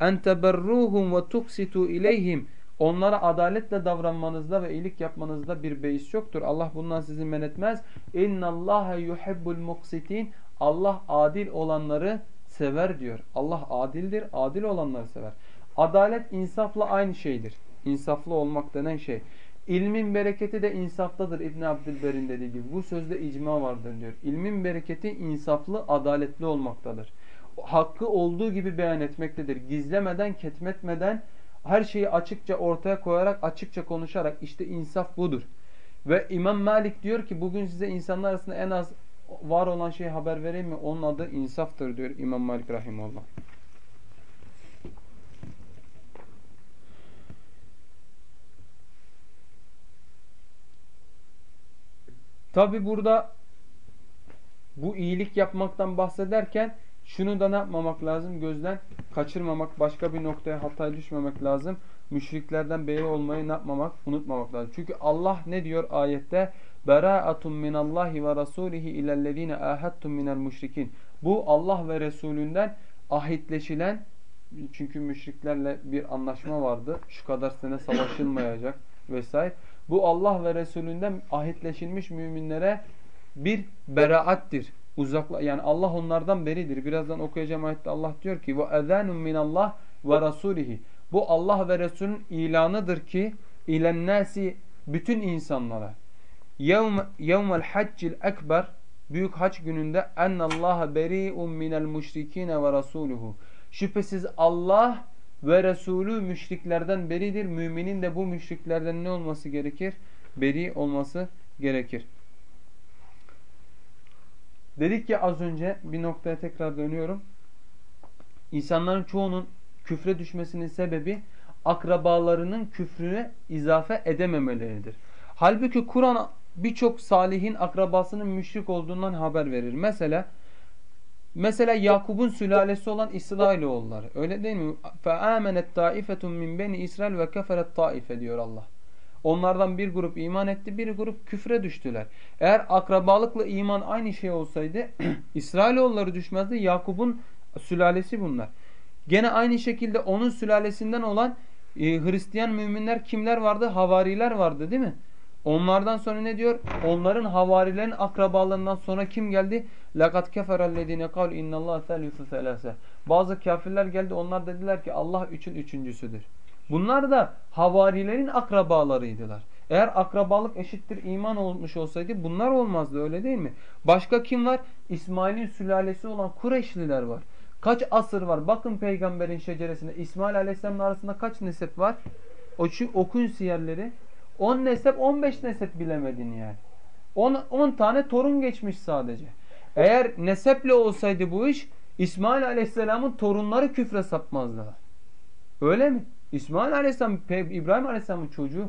en teberruhum ve tuksitu ileyhim onlara adaletle davranmanızda ve iyilik yapmanızda bir beis yoktur. Allah bundan sizi men etmez. İnnallâhe yuhibbul muksitin. Allah adil olanları sever diyor. Allah adildir, adil olanları sever. Adalet insafla aynı şeydir. İnsaflı olmak denen şey. İlmin bereketi de insaftadır İbn Abdülber'in dediği gibi. Bu sözde icma vardır diyor. İlmin bereketi insaflı, adaletli olmaktadır. Hakkı olduğu gibi beyan etmektedir. Gizlemeden, ketmetmeden, her şeyi açıkça ortaya koyarak, açıkça konuşarak işte insaf budur. Ve İmam Malik diyor ki bugün size insanlar arasında en az var olan şeyi haber vereyim mi? Onun adı insaftır diyor İmam Malik Rahimullah. Tabi burada bu iyilik yapmaktan bahsederken şunu da ne yapmamak lazım? Gözden kaçırmamak, başka bir noktaya hataya düşmemek lazım. Müşriklerden beri olmayı ne yapmamak? Unutmamak lazım. Çünkü Allah ne diyor ayette? Bera'atun minallahi ve rasulihi ilellezine ahadtum minel müşrikin. Bu Allah ve Resulünden ahitleşilen çünkü müşriklerle bir anlaşma vardı. Şu kadar sene savaşılmayacak vesaire. Bu Allah ve Resulünden ahitleşilmiş müminlere bir beraattir. Uzakla yani Allah onlardan beridir. Birazdan okuyacağım ayette Allah diyor ki ve ezanun minallah ve rasulihi. Bu Allah ve Resulün ilanıdır ki ilen nasi bütün insanlara. Yevm yevmel haccil ekber büyük hac gününde ennallaha beri'un minel müşrikine ve rasuluhu. Şüphesiz Allah ve Resulü müşriklerden beridir. Müminin de bu müşriklerden ne olması gerekir? Beri olması gerekir. Dedik ki az önce bir noktaya tekrar dönüyorum. İnsanların çoğunun küfre düşmesinin sebebi akrabalarının küfrüne izafe edememeleridir. Halbuki Kur'an birçok salihin akrabasının müşrik olduğundan haber verir. Mesela Mesela Yakub'un sülalesi olan İsrailoğulları. Öyle değil mi? فَآمَنَتْ طَائِفَةٌ مِنْ بَنِ İsrail ve كَفَرَتْ طَائِفَ diyor Allah. Onlardan bir grup iman etti, bir grup küfre düştüler. Eğer akrabalıkla iman aynı şey olsaydı İsrailoğulları düşmezdi. Yakub'un sülalesi bunlar. Gene aynı şekilde onun sülalesinden olan e, Hristiyan müminler kimler vardı? Havariler vardı değil mi? Onlardan sonra ne diyor? Onların havarilerin akrabalarından sonra kim geldi? Lakat keferellezine kal innallaha salisu selase. Bazı kafirler geldi onlar dediler ki Allah üçün üçüncüsüdür. Bunlar da havarilerin akrabalarıydılar. Eğer akrabalık eşittir iman olmuş olsaydı bunlar olmazdı öyle değil mi? Başka kim var? İsmail'in sülalesi olan Kureyşliler var. Kaç asır var? Bakın peygamberin şeceresinde İsmail Aleyhisselam'ın arasında kaç nesep var? O, okuyun siyerleri. 10 nesep 15 nesep bilemedin yani. 10, 10 tane torun geçmiş sadece. Eğer neseple olsaydı bu iş İsmail Aleyhisselam'ın torunları küfre sapmazdılar. Öyle mi? İsmail Aleyhisselam İbrahim Aleyhisselam'ın çocuğu.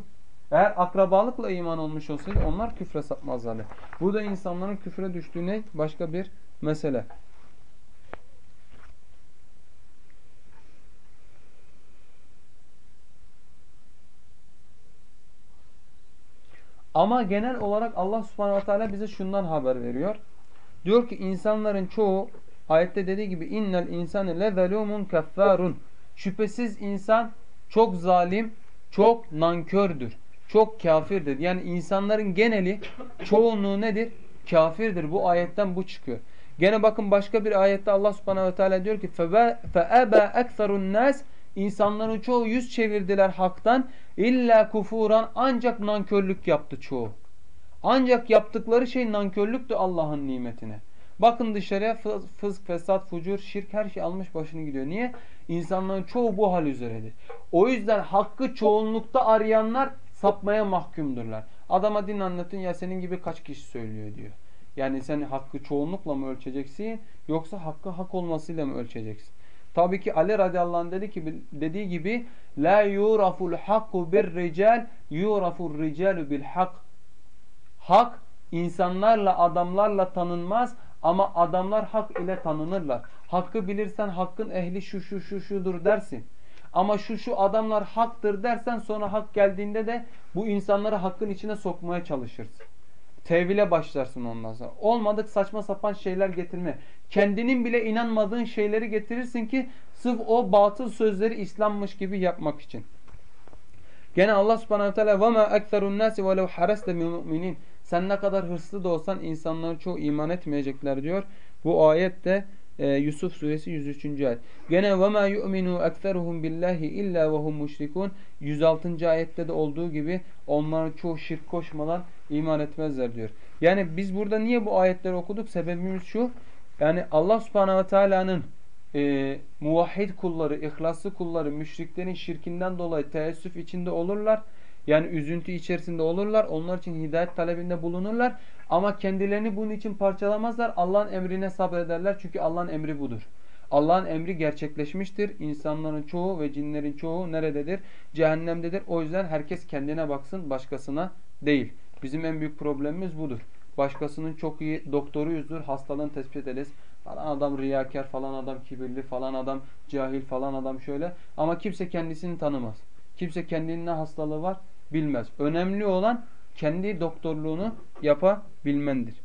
Eğer akrabalıkla iman olmuş olsaydı onlar küfre sapmazlardı. Bu da insanların küfre düştüğüne başka bir mesele. Ama genel olarak Allah subhanahu ve teala bize şundan haber veriyor. Diyor ki insanların çoğu ayette dediği gibi innel insane lezelumun keffarun. Şüphesiz insan çok zalim, çok nankördür, çok kafirdir. Yani insanların geneli çoğunluğu nedir? Kafirdir. Bu ayetten bu çıkıyor. Gene bakın başka bir ayette Allah subhanahu ve teala diyor ki فَاَبَا اَكْثَرُ النَّاسِ İnsanların çoğu yüz çevirdiler haktan. İlla kufuran ancak nankörlük yaptı çoğu. Ancak yaptıkları şey nankörlüktü Allah'ın nimetine. Bakın dışarıya fızk, fesat, fucur, şirk her şey almış başını gidiyor. Niye? İnsanların çoğu bu hal üzeredir. O yüzden hakkı çoğunlukta arayanlar sapmaya mahkumdurlar. Adama din anlatın ya senin gibi kaç kişi söylüyor diyor. Yani sen hakkı çoğunlukla mı ölçeceksin yoksa hakkı hak olmasıyla mı ölçeceksin? Tabii ki Ali radıyallahu anh dedi ki dediği gibi la yuraful hakku bir rical yuraful ricalu bil hak. Hak insanlarla adamlarla tanınmaz ama adamlar hak ile tanınırlar. Hakkı bilirsen hakkın ehli şu şu şu şudur dersin. Ama şu şu adamlar haktır dersen sonra hak geldiğinde de bu insanları hakkın içine sokmaya çalışırsın. Tevhile başlarsın ondan sonra. Olmadık saçma sapan şeyler getirme. Kendinin bile inanmadığın şeyleri getirirsin ki sırf o batıl sözleri İslam'mış gibi yapmak için. Gene Allah subhanahu teala ve ma ekserun nasi ve lev hareste. Sen ne kadar hırslı da olsan insanların çoğu iman etmeyecekler diyor. Bu ayette e, Yusuf suresi 103. ayet. Gene ve ma yu'minu ekseruhum billahi illa ve hum 106. ayette de olduğu gibi onların çoğu şirk koşmadan iman etmezler diyor. Yani biz burada niye bu ayetleri okuduk? Sebebimiz şu. Yani Allah subhanahu ve teala'nın e, muvahhid kulları, ihlaslı kulları müşriklerin şirkinden dolayı teessüf içinde olurlar yani üzüntü içerisinde olurlar. Onlar için hidayet talebinde bulunurlar. Ama kendilerini bunun için parçalamazlar. Allah'ın emrine sabrederler. Çünkü Allah'ın emri budur. Allah'ın emri gerçekleşmiştir. İnsanların çoğu ve cinlerin çoğu nerededir? Cehennemdedir. O yüzden herkes kendine baksın, başkasına değil. Bizim en büyük problemimiz budur. Başkasının çok iyi doktoruyuzdur, hastalığını tespit ederiz. Falan adam riyakar, falan adam kibirli, falan adam cahil, falan adam şöyle. Ama kimse kendisini tanımaz. Kimse kendinin ne hastalığı var bilmez. Önemli olan kendi doktorluğunu yapabilmendir.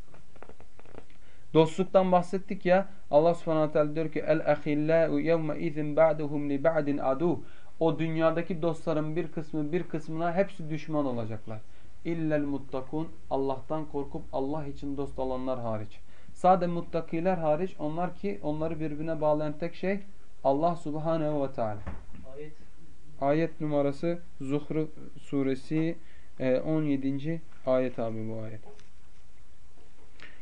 Dostluktan bahsettik ya. Allah subhanahu teala diyor ki el ahillau yevme izin ba'duhum li ba'din adu. O dünyadaki dostların bir kısmı bir kısmına hepsi düşman olacaklar. İllel muttakun Allah'tan korkup Allah için dost olanlar hariç. Sade muttakiler hariç onlar ki onları birbirine bağlayan tek şey Allah subhanehu ve teala. Ayet. Ayet numarası Zuhru suresi 17. E, ayet abi bu ayet.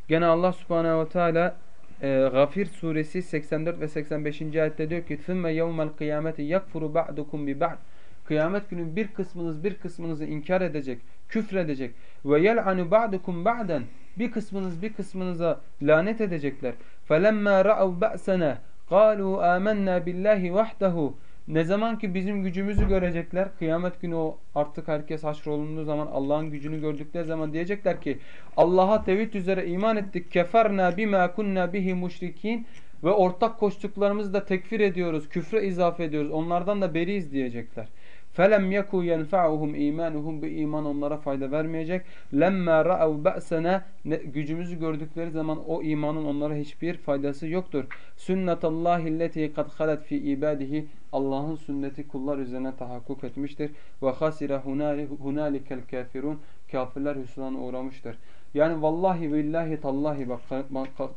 Gene Allah subhanehu ve teala e, Gafir suresi 84 ve 85. ayette diyor ki ثُمَّ يَوْمَ الْقِيَامَةِ يَكْفُرُ بَعْدُكُمْ بِبَعْدٍ Kıyamet günü bir kısmınız bir kısmınızı inkar edecek, küfredecek. Ve yel'anu ba'dukum ba'den bir kısmınız bir kısmınıza lanet edecekler. فَلَمَّا رَأَوْ بَأْسَنَا قَالُوا آمَنَّا بِاللّٰهِ وَحْدَهُ ne zaman ki bizim gücümüzü görecekler, kıyamet günü o artık herkes haşrolunduğu zaman Allah'ın gücünü gördükleri zaman diyecekler ki Allah'a tevhid üzere iman ettik. Keferna bima kunna bihi müşrikin ve ortak koştuklarımızı da tekfir ediyoruz, küfre izafe ediyoruz. Onlardan da beriyiz diyecekler. Felem yeku yenfa'uhum imanuhum bu iman onlara fayda vermeyecek. Lemma ra'av ba'sana gücümüzü gördükleri zaman o imanın onlara hiçbir faydası yoktur. Sünnetallahi lleti kad halet fi ibadihi Allah'ın sünneti kullar üzerine tahakkuk etmiştir. Ve hasire hunalikel kafirun kafirler hüsrana uğramıştır. Yani vallahi billahi tallahi bak,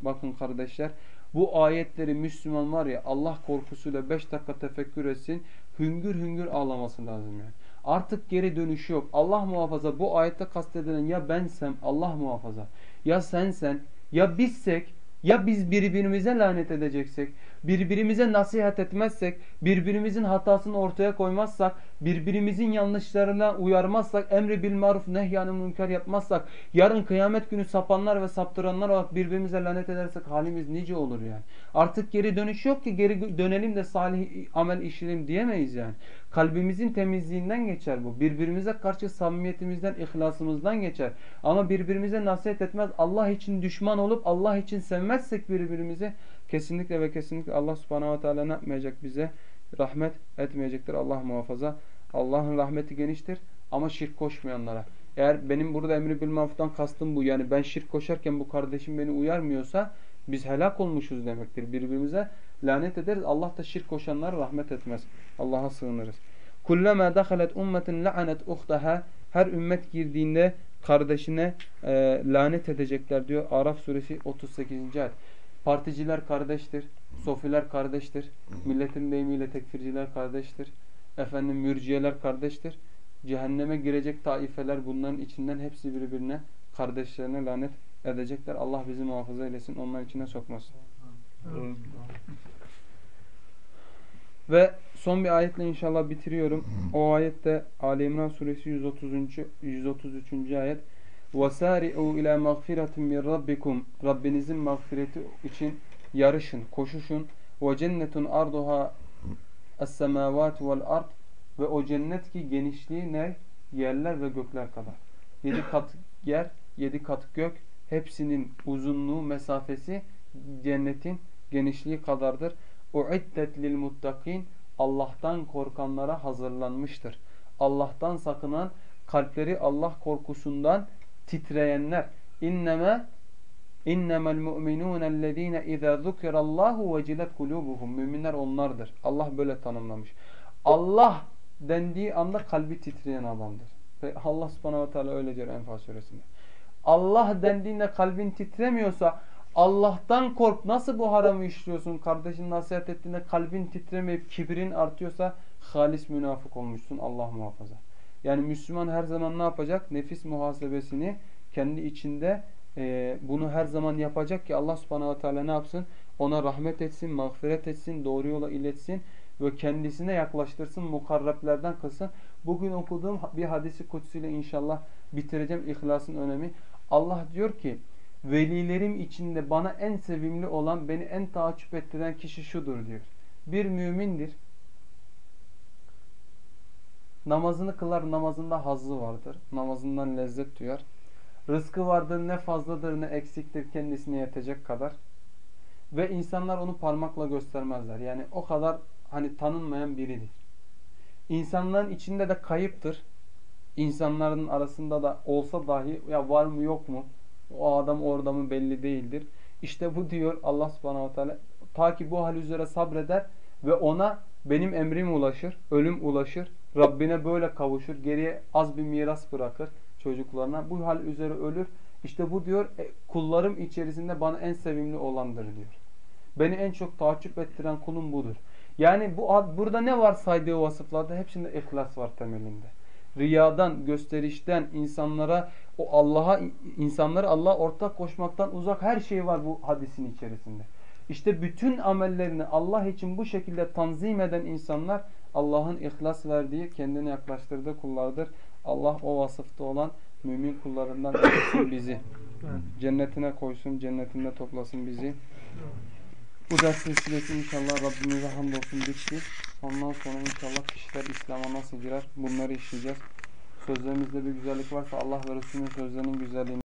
bakın kardeşler bu ayetleri Müslüman var ya Allah korkusuyla 5 dakika tefekkür etsin hüngür hüngür ağlaması lazım yani. Artık geri dönüşü yok. Allah muhafaza bu ayette kastedilen ya bensem Allah muhafaza ya sensen ya bizsek ya biz birbirimize lanet edeceksek birbirimize nasihat etmezsek, birbirimizin hatasını ortaya koymazsak, birbirimizin yanlışlarına uyarmazsak, emri bil maruf nehyanı münker yapmazsak, yarın kıyamet günü sapanlar ve saptıranlar olarak birbirimize lanet edersek halimiz nice olur yani. Artık geri dönüş yok ki geri dönelim de salih amel işleyelim diyemeyiz yani. Kalbimizin temizliğinden geçer bu. Birbirimize karşı samimiyetimizden, ihlasımızdan geçer. Ama birbirimize nasihat etmez. Allah için düşman olup Allah için sevmezsek birbirimizi kesinlikle ve kesinlikle Allah subhanahu ve teala ne yapmayacak bize? Rahmet etmeyecektir Allah muhafaza. Allah'ın rahmeti geniştir ama şirk koşmayanlara. Eğer benim burada emri bil maruftan kastım bu. Yani ben şirk koşarken bu kardeşim beni uyarmıyorsa biz helak olmuşuz demektir. Birbirimize lanet ederiz. Allah da şirk koşanlara rahmet etmez. Allah'a sığınırız. Kullama dakhalet ummetin la'anet uhtaha her ümmet girdiğinde kardeşine e, lanet edecekler diyor. Araf suresi 38. ayet. Particiler kardeştir. Sofiler kardeştir. Milletin deyimiyle tekfirciler kardeştir. Efendim mürciyeler kardeştir. Cehenneme girecek taifeler bunların içinden hepsi birbirine kardeşlerine lanet edecekler. Allah bizi muhafaza eylesin. Onlar içine sokmasın. Ve son bir ayetle inşallah bitiriyorum. O ayette Ali İmran suresi 130. 133. ayet. وَسَارِعُوا ila مَغْفِرَةٍ مِنْ رَبِّكُمْ Rabbinizin mağfireti için yarışın, koşuşun. وَجَنَّةٌ arduha es-semâvâtu vel-ard Ve o cennet ki genişliği ne? Yerler ve gökler kadar. Yedi kat yer, yedi kat gök. Hepsinin uzunluğu, mesafesi cennetin genişliği kadardır. Uiddet lil muttakin Allah'tan korkanlara hazırlanmıştır. Allah'tan sakınan kalpleri Allah korkusundan titreyenler. İnneme innemel mu'minûnellezîne izâ zukirallâhu vecilet kulûbuhum. Müminler onlardır. Allah böyle tanımlamış. Allah dendiği anda kalbi titreyen adamdır. Allah subhanahu ve teala öyle diyor Enfal suresinde. Allah dendiğinde kalbin titremiyorsa Allah'tan kork. Nasıl bu haramı işliyorsun? Kardeşin nasihat ettiğinde kalbin titremeyip kibrin artıyorsa halis münafık olmuşsun. Allah muhafaza. Yani Müslüman her zaman ne yapacak? Nefis muhasebesini kendi içinde e, bunu her zaman yapacak ki Allah subhanahu teala ne yapsın? Ona rahmet etsin, mağfiret etsin, doğru yola iletsin ve kendisine yaklaştırsın, mukarreplerden kılsın. Bugün okuduğum bir hadisi kutsiyle inşallah bitireceğim ihlasın önemi. Allah diyor ki velilerim içinde bana en sevimli olan, beni en taaccüp ettiren kişi şudur diyor. Bir mümindir. Namazını kılar, namazında hazzı vardır. Namazından lezzet duyar. Rızkı vardır, ne fazladır ne eksiktir kendisine yetecek kadar. Ve insanlar onu parmakla göstermezler. Yani o kadar hani tanınmayan biridir. İnsanların içinde de kayıptır. İnsanların arasında da olsa dahi ya var mı yok mu? O adam orada mı belli değildir. İşte bu diyor Allah subhanahu teala. Ta ki bu hal üzere sabreder ve ona benim emrim ulaşır, ölüm ulaşır. Rabbine böyle kavuşur. Geriye az bir miras bırakır çocuklarına. Bu hal üzere ölür. İşte bu diyor e, kullarım içerisinde bana en sevimli olandır diyor. Beni en çok takip ettiren kulum budur. Yani bu burada ne var saydığı vasıflarda hepsinde ihlas var temelinde. Riyadan, gösterişten, insanlara o Allah'a insanları Allah'a ortak koşmaktan uzak her şey var bu hadisin içerisinde. İşte bütün amellerini Allah için bu şekilde tanzim eden insanlar Allah'ın ihlas verdiği, kendine yaklaştırdığı kullardır. Allah o vasıfta olan mümin kullarından etsin bizi. Cennetine koysun, cennetinde toplasın bizi. Bu ders silsilesi inşallah Rabbimize hamdolsun bitti. Ondan sonra inşallah kişiler İslam'a nasıl girer bunları işleyeceğiz. Sözlerimizde bir güzellik varsa Allah ve Resulünün sözlerinin güzelliğini